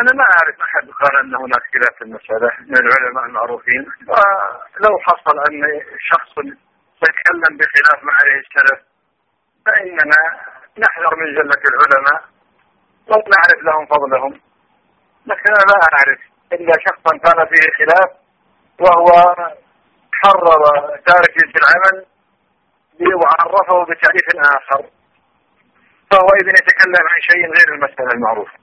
أنا ما أعرف أحد قال أن هناك خلاف في المسألة من العلماء المعروفين. ولو حصل أن شخص يتكلم بخلاف ما عليه السلف فإننا نحذر من جلة العلماء ونعرف لهم فضلهم. لكن أنا لا أعرف إلا شخصا كان فيه خلاف وهو حرر تارك في العمل وعرفه بتعريف آخر. فهو إذا يتكلم عن شيء غير المسألة المعروفة.